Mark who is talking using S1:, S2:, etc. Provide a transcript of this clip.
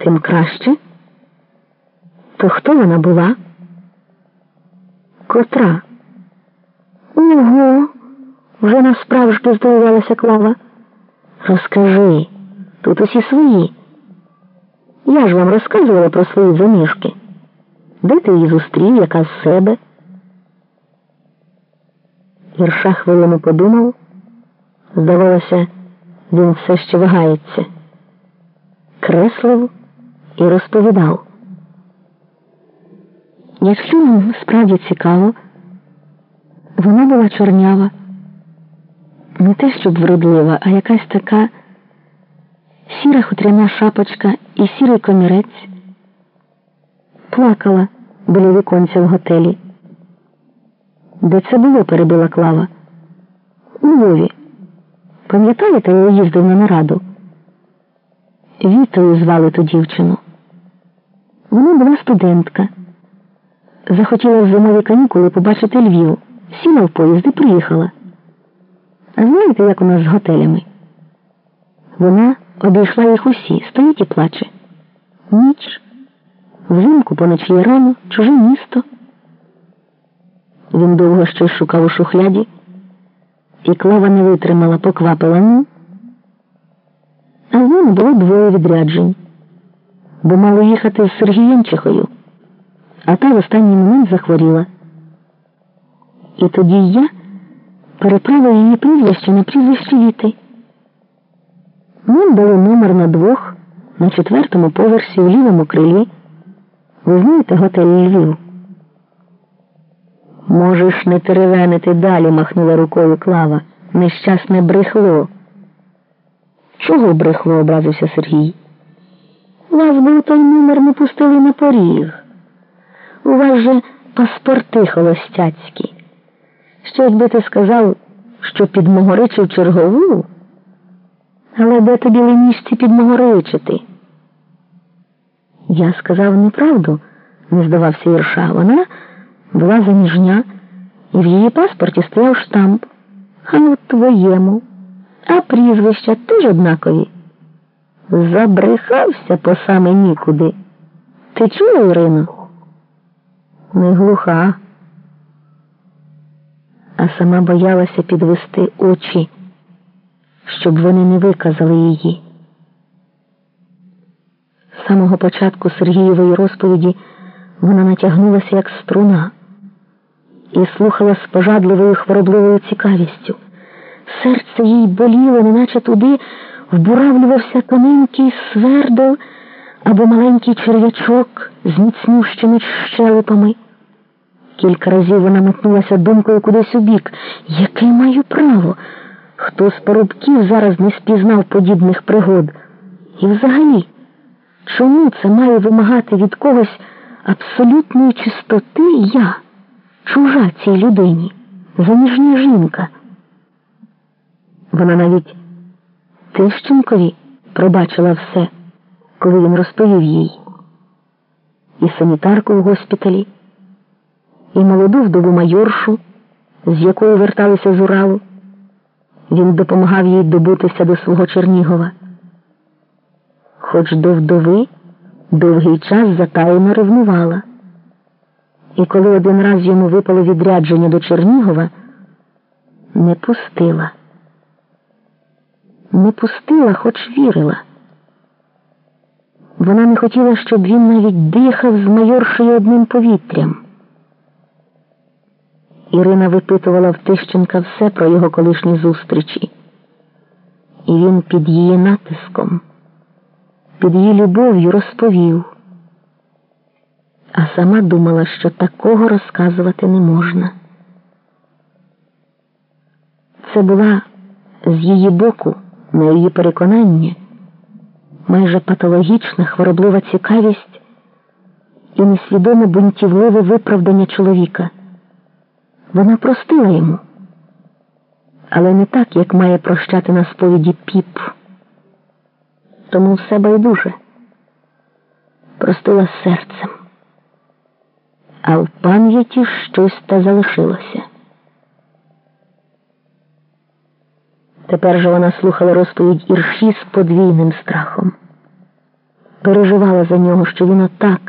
S1: Тим краще. То хто вона була? Котра? Ого, вже насправжки здивувалася Клава. Розкажи, тут усі свої. Я ж вам розказувала про свої замішки. Де ти її зустрів, яка з себе? Ірша хвилину подумав. Здавалося, він все ще вагається. Креслив і розповідав. Якщо вам справді цікаво, вона була чорнява, не те, щоб вродлива, а якась така сіра хутряна шапочка і сірий комірець, плакала біля віконця в готелі. Де це було, перебила Клава? У Львові. Пам'ятаєте, я їздив на нараду? Вітою звали ту дівчину. Вона була студентка. Захотіла в зимові канікули побачити Львів. Сіла в поїзд і приїхала. А знаєте, як у нас з готелями? Вона обійшла їх усі, стоїть і плаче. Ніч, взимку поночі рано, чуже місто. Він довго щось шукав у шухляді, і клава не витримала, поквапила ну. А в мене було двоє відряджень, бо мали їхати з Сергієм Чехою, а та в останній момент захворіла. І тоді я переправив її прізвище на прізвище Віти. Нам дали номер на двох на четвертому поверсі у лівому крилі. Ви знаєте готель Львів? Можеш не теревенити далі, махнула рукою Клава. Нещасне брехло. Чого брехло? образився Сергій. Вас би у той номер не пустили на поріг. У вас же паспорти холостяцькі. Щось би ти сказав, що підмогоричив чергову, але де тобі ленішці підмогоричити? Я сказав неправду, не здавався Ірша. Вона була заміжня, і в її паспорті стояв штамп, а от твоєму, а прізвища теж однакові. Забрехався по саме нікуди. Ти чула, Ірино? Не глуха, а сама боялася підвести очі, щоб вони не виказали її. З самого початку Сергієвої розповіді вона натягнулася як струна і слухала з пожадливою хворобливою цікавістю. Серце їй боліло, неначе туди вбуравлювався тоненький свердол або маленький черв'ячок з міцнющими щелепами. Кілька разів вона метнулася думкою кудись у бік. Яке маю право? Хто з парубків зараз не спізнав подібних пригод? І взагалі, чому це має вимагати від когось абсолютної чистоти я? чужа цій людині, заміжня жінка. Вона навіть Тищенкові пробачила все, коли він розповів їй. І санітарку в госпіталі, і молоду вдову майоршу, з якою верталися з Уралу. Він допомагав їй добутися до свого Чернігова. Хоч до вдови довгий час затаєно ревнувала. І коли один раз йому випало відрядження до Чернігова, не пустила. Не пустила, хоч вірила. Вона не хотіла, щоб він навіть дихав з майоршою одним повітрям. Ірина випитувала в Тищенка все про його колишні зустрічі, і він під її натиском, під її любов'ю розповів а сама думала, що такого розказувати не можна. Це була з її боку, на її переконання, майже патологічна хвороблива цікавість і несвідоме бунтівливе виправдання чоловіка. Вона простила йому, але не так, як має прощати на сповіді піп. Тому все байдуже простила серцем а в пам'яті щось та залишилося. Тепер же вона слухала розповідь ірші з подвійним страхом. переживала за нього, що він отак